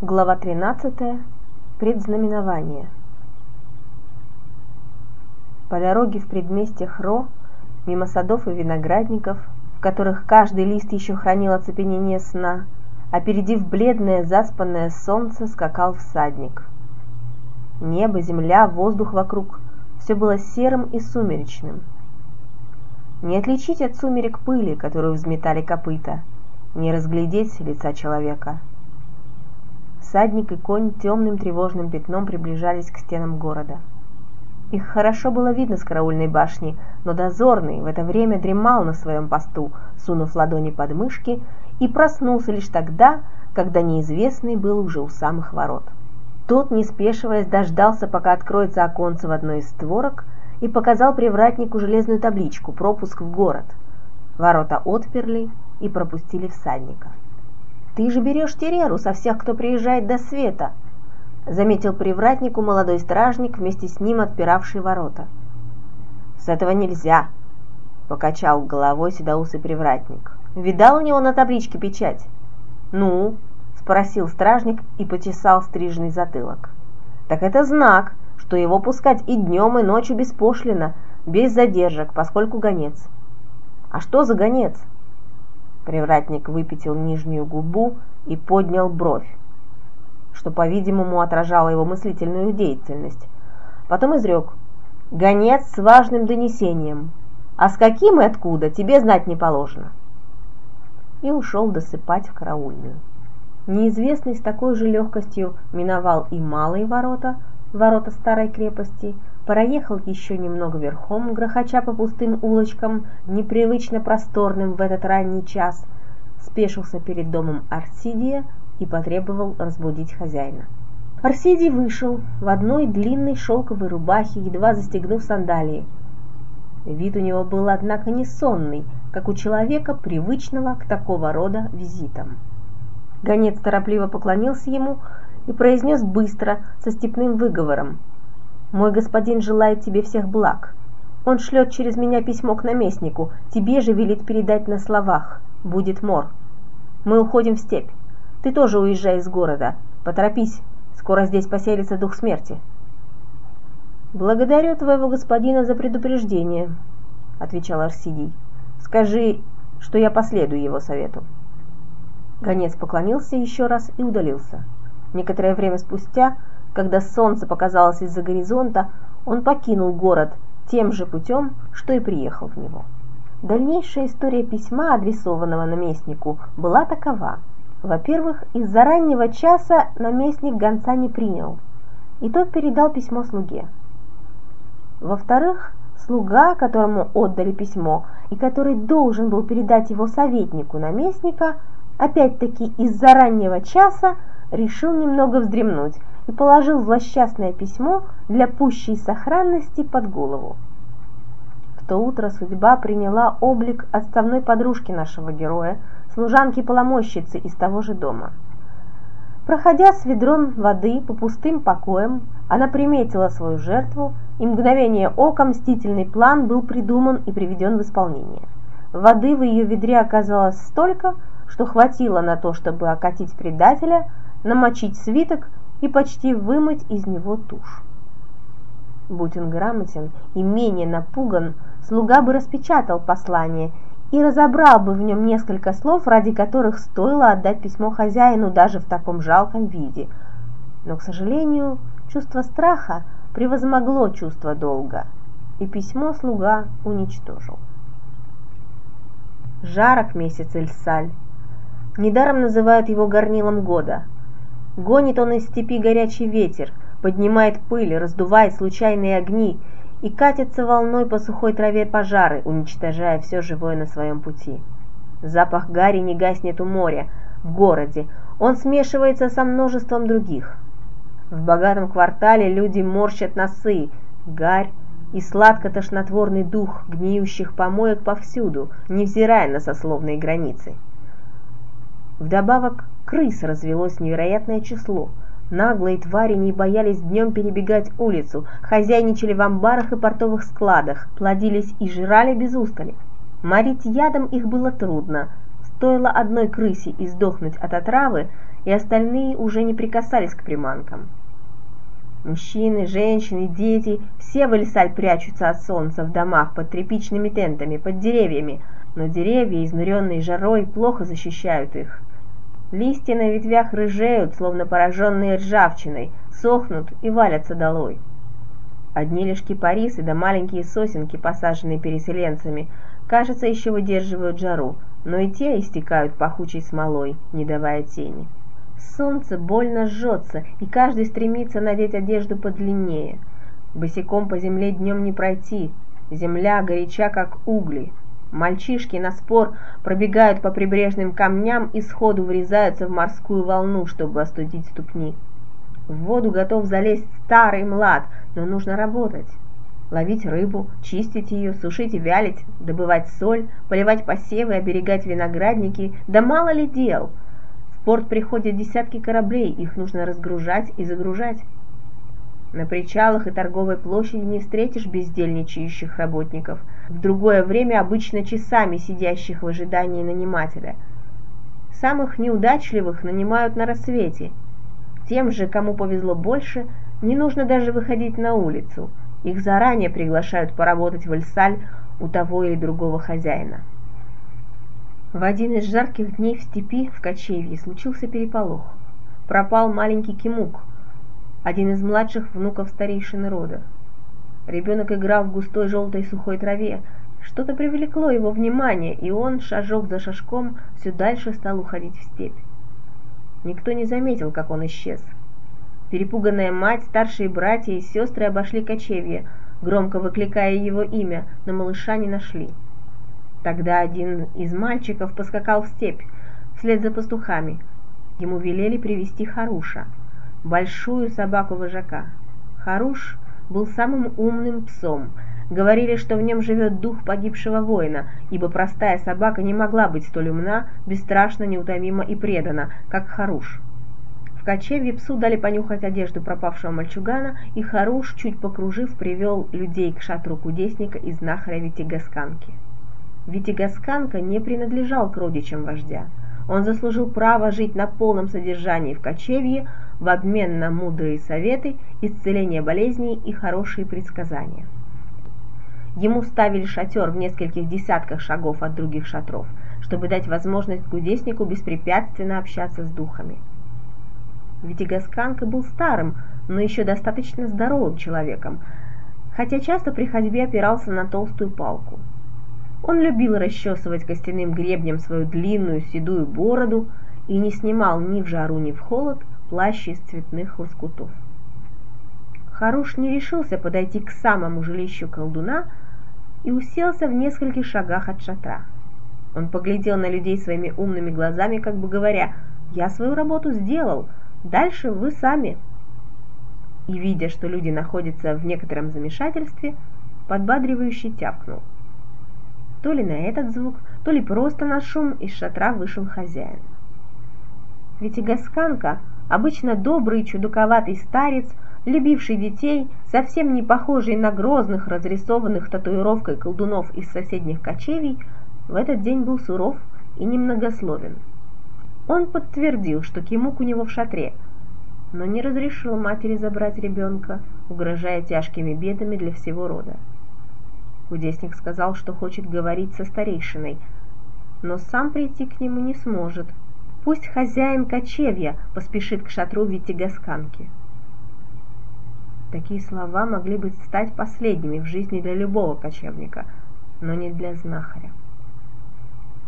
Глава 13. Предзнаменование. По дороге в предместьях Ро, мимо садов и виноградников, в которых каждый лист еще хранил оцепенение сна, опередив бледное заспанное солнце, скакал всадник. Небо, земля, воздух вокруг – все было серым и сумеречным. Не отличить от сумерек пыли, которую взметали копыта, не разглядеть лица человека – Всадник и конь темным тревожным пятном приближались к стенам города. Их хорошо было видно с караульной башни, но дозорный в это время дремал на своем посту, сунув ладони под мышки, и проснулся лишь тогда, когда неизвестный был уже у самых ворот. Тот, не спешиваясь, дождался, пока откроется оконце в одной из створок, и показал привратнику железную табличку «Пропуск в город». Ворота отперли и пропустили всадника. «Ты же берешь тереру со всех, кто приезжает до света», заметил привратнику молодой стражник, вместе с ним отпиравший ворота. «С этого нельзя», — покачал головой седоусый привратник. «Видал у него на табличке печать?» «Ну?» — спросил стражник и почесал стрижный затылок. «Так это знак, что его пускать и днем, и ночью беспошлино, без задержек, поскольку гонец». «А что за гонец?» Привратник выпятил нижнюю губу и поднял бровь, что, по-видимому, отражало его мыслительную деятельность. Потом изрек «Гонец с важным донесением, а с каким и откуда тебе знать не положено» и ушел досыпать в караульную. Неизвестный с такой же легкостью миновал и малые ворота, ворота старой крепости, проехал еще немного верхом, грохоча по пустым улочкам, непривычно просторным в этот ранний час, спешился перед домом Арсидия и потребовал разбудить хозяина. Арсидий вышел в одной длинной шелковой рубахе, едва застегнув сандалии. Вид у него был, однако, не сонный, как у человека, привычного к такого рода визитам. Гонец торопливо поклонился ему и произнес быстро, со степным выговором – мой господин желает тебе всех благ. Он шлет через меня письмо к наместнику, тебе же велит передать на словах. Будет мор. Мы уходим в степь. Ты тоже уезжай из города. Поторопись, скоро здесь поселится дух смерти. Благодарю твоего господина за предупреждение, отвечал Арсидий. Скажи, что я последую его совету. Гонец поклонился еще раз и удалился. Некоторое время спустя когда солнце показалось из-за горизонта, он покинул город тем же путем, что и приехал в него. Дальнейшая история письма, адресованного наместнику, была такова. Во-первых, из-за раннего часа наместник гонца не принял, и тот передал письмо слуге. Во-вторых, слуга, которому отдали письмо, и который должен был передать его советнику наместника, опять-таки из-за раннего часа решил немного вздремнуть и положил злосчастное письмо для пущей сохранности под голову. В то утро судьба приняла облик отставной подружки нашего героя, служанки-поломощицы из того же дома. Проходя с ведром воды по пустым покоям, она приметила свою жертву, и мгновение ока мстительный план был придуман и приведен в исполнение. Воды в ее ведре оказалось столько, что хватило на то, чтобы окатить предателя, намочить свиток и почти вымыть из него тушь. Будь он грамотен и менее напуган, слуга бы распечатал послание и разобрал бы в нем несколько слов, ради которых стоило отдать письмо хозяину даже в таком жалком виде. Но, к сожалению, чувство страха превозмогло чувство долга, и письмо слуга уничтожил. Жарок месяц Эльсаль. Недаром называют его горнилом года – Гонит он из степи горячий ветер, поднимает пыль, раздувает случайные огни и катится волной по сухой траве пожары, уничтожая все живое на своем пути. Запах гари не гаснет у моря, в городе, он смешивается со множеством других. В богатом квартале люди морщат носы, гарь и сладко-тошнотворный дух гниющих помоек повсюду, невзирая на сословные границы. Вдобавок крыс развелось невероятное число. Наглые твари не боялись днем перебегать улицу, хозяйничали в амбарах и портовых складах, плодились и жрали без устали. Морить ядом их было трудно. Стоило одной крысе издохнуть от отравы, и остальные уже не прикасались к приманкам. Мужчины, женщины, дети – все в Эльсаль прячутся от солнца в домах под тряпичными тентами, под деревьями, но деревья, изнуренные жарой, плохо защищают их. Листья на ветвях рыжеют, словно пораженные ржавчиной, сохнут и валятся долой. Одни лишь кипарисы да маленькие сосенки, посаженные переселенцами, кажется, еще выдерживают жару, но и те истекают пахучей смолой, не давая тени. Солнце больно жжется, и каждый стремится надеть одежду подлиннее. Босиком по земле днем не пройти, земля горяча, как угли. Мальчишки на спор пробегают по прибрежным камням и сходу врезаются в морскую волну, чтобы остудить ступни. В воду готов залезть старый млад, но нужно работать. Ловить рыбу, чистить ее, сушить и вялить, добывать соль, поливать посевы, оберегать виноградники, да мало ли дел – порт приходят десятки кораблей, их нужно разгружать и загружать. На причалах и торговой площади не встретишь бездельничающих работников, в другое время обычно часами сидящих в ожидании нанимателя. Самых неудачливых нанимают на рассвете. Тем же, кому повезло больше, не нужно даже выходить на улицу. Их заранее приглашают поработать в Эльсаль у того или другого хозяина. В один из жарких дней в степи в кочевье случился переполох. Пропал маленький Кимук, один из младших внуков старейшины рода. Ребенок играл в густой желтой сухой траве. Что-то привлекло его внимание, и он, шажок за шажком, все дальше стал уходить в степь. Никто не заметил, как он исчез. Перепуганная мать, старшие братья и сестры обошли кочевье, громко выкликая его имя, но малыша не нашли. Тогда один из мальчиков поскакал в степь вслед за пастухами. Ему велели привести Харуша, большую собаку-вожака. Харуш был самым умным псом. Говорили, что в нем живет дух погибшего воина, ибо простая собака не могла быть столь умна, бесстрашна, неутомима и предана, как Харуш. В кочевье псу дали понюхать одежду пропавшего мальчугана, и Харуш, чуть покружив, привел людей к шатру кудесника из нахаря Витигасканки. Витигасканка не принадлежал к родичам вождя. Он заслужил право жить на полном содержании в кочевье в обмен на мудрые советы, исцеление болезней и хорошие предсказания. Ему ставили шатер в нескольких десятках шагов от других шатров, чтобы дать возможность кудеснику беспрепятственно общаться с духами. Витигасканка был старым, но еще достаточно здоровым человеком, хотя часто при ходьбе опирался на толстую палку. Он любил расчесывать костяным гребнем свою длинную седую бороду и не снимал ни в жару, ни в холод плащ из цветных лоскутов. Харуш не решился подойти к самому жилищу колдуна и уселся в нескольких шагах от шатра. Он поглядел на людей своими умными глазами, как бы говоря, «Я свою работу сделал, дальше вы сами». И, видя, что люди находятся в некотором замешательстве, подбадривающе тявкнул – то ли на этот звук, то ли просто на шум из шатра вышел хозяин. Ведь и Гасканка, обычно добрый чудаковатый старец, любивший детей, совсем не похожий на грозных, разрисованных татуировкой колдунов из соседних кочевий, в этот день был суров и немногословен. Он подтвердил, что Кимук у него в шатре, но не разрешил матери забрать ребенка, угрожая тяжкими бедами для всего рода. Кудесник сказал, что хочет говорить со старейшиной, но сам прийти к нему не сможет. Пусть хозяин кочевья поспешит к шатру Витигасканки. Такие слова могли бы стать последними в жизни для любого кочевника, но не для знахаря.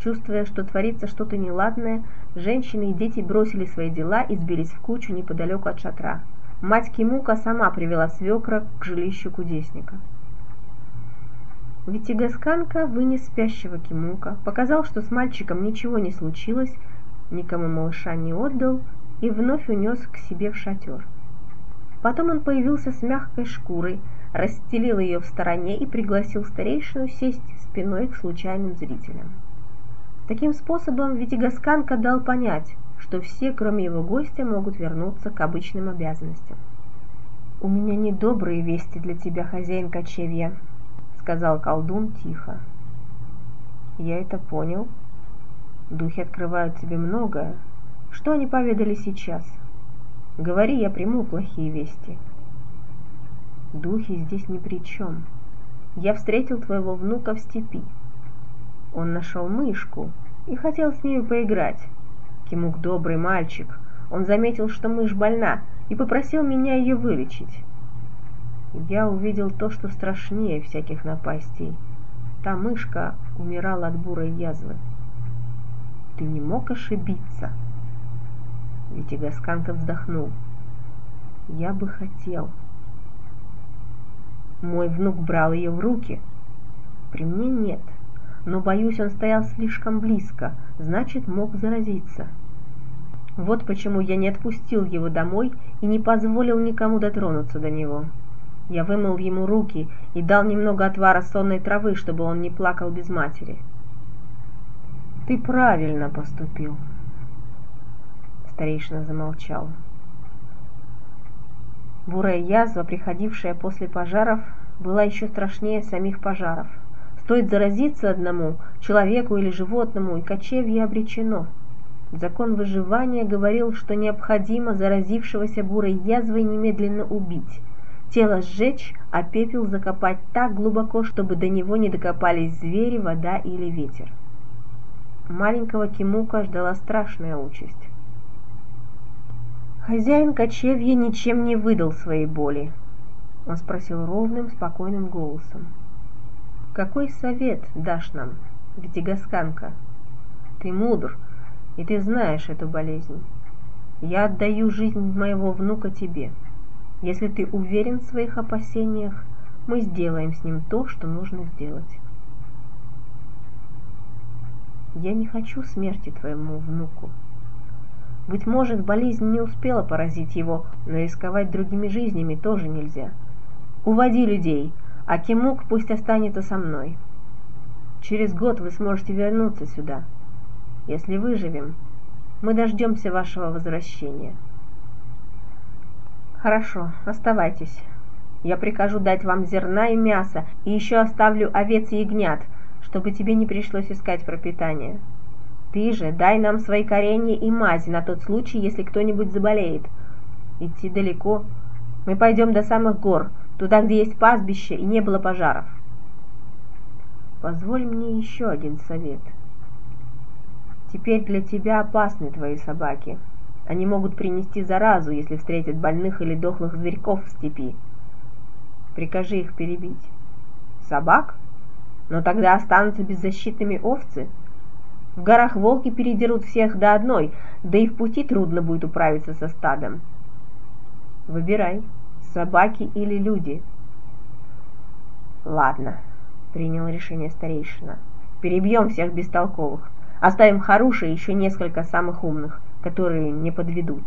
Чувствуя, что творится что-то неладное, женщины и дети бросили свои дела и сбились в кучу неподалеку от шатра. Мать Кимука сама привела свекра к жилищу кудесника. Витигасканка вынес спящего Кимука, показал, что с мальчиком ничего не случилось, никому малыша не отдал и вновь унес к себе в шатер. Потом он появился с мягкой шкурой, расстелил ее в стороне и пригласил старейшину сесть спиной к случайным зрителям. Таким способом Витигасканка дал понять, что все, кроме его гостя, могут вернуться к обычным обязанностям. «У меня недобрые вести для тебя, хозяин кочевья», сказал колдун тихо. «Я это понял. Духи открывают тебе многое. Что они поведали сейчас? Говори, я приму плохие вести. Духи здесь ни при чем. Я встретил твоего внука в степи. Он нашел мышку и хотел с нею поиграть. Кимук добрый мальчик. Он заметил, что мышь больна, и попросил меня ее вылечить. Я увидел то, что страшнее всяких напастей. Та мышка умирала от бурой язвы. Ты не мог ошибиться. Ведь Игасканка вздохнул. Я бы хотел. Мой внук брал ее в руки. При мне нет. Но, боюсь, он стоял слишком близко, значит, мог заразиться. Вот почему я не отпустил его домой и не позволил никому дотронуться до него. Я вымыл ему руки и дал немного отвара сонной травы, чтобы он не плакал без матери. Ты правильно поступил. Старейшина замолчал. Бурая язва, приходившая после пожаров, была еще страшнее самих пожаров. Стоит заразиться одному, человеку или животному, и кочевье обречено. Закон выживания говорил, что необходимо заразившегося бурой язвой немедленно убить, тело сжечь, а пепел закопать так глубоко, чтобы до него не докопались звери, вода или ветер. Маленького Кимука ждала страшная участь. Хозяин кочевья ничем не выдал своей боли. Он спросил ровным, спокойным голосом. «Какой совет дашь нам, Витигасканка? Ты мудр, и ты знаешь эту болезнь. Я отдаю жизнь моего внука тебе. Если ты уверен в своих опасениях, мы сделаем с ним то, что нужно сделать. Я не хочу смерти твоему внуку, быть может, болезнь не успела поразить его, но рисковать другими жизнями тоже нельзя. Уводи людей, а Кимук пусть останется со мной. Через год вы сможете вернуться сюда. Если выживем, мы дождемся вашего возвращения. Хорошо, оставайтесь. Я прикажу дать вам зерна и мяса, и еще оставлю овец и ягнят, чтобы тебе не пришлось искать пропитание. Ты же дай нам свои коренья и мази на тот случай, если кто-нибудь заболеет. Идти далеко. Мы пойдем до самых гор, туда, где есть пастбище и не было пожаров. Позволь мне еще один совет. Теперь для тебя опасны твои собаки. Они могут принести заразу, если встретят больных или дохлых зверьков в степи. Прикажи их перебить. Собак? Но тогда останутся беззащитными овцы, в горах волки передерут всех до одной, да и в пути трудно будет управиться со стадом. Выбирай, собаки или люди. Ладно, принял решение старейшина. Перебьем всех бестолковых. Оставим хорошие еще несколько самых умных, которые не подведут.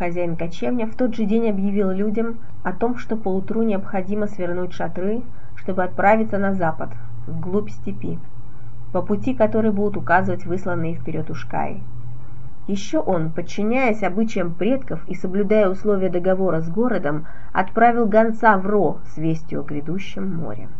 Хозяин кочевня в тот же день объявил людям о том, что поутру необходимо свернуть шатры, чтобы отправиться на запад, вглубь степи по пути который будут указывать высланные вперед ушкаи. Еще он, подчиняясь обычаям предков и соблюдая условия договора с городом, отправил гонца в Ро с вестью о грядущем море.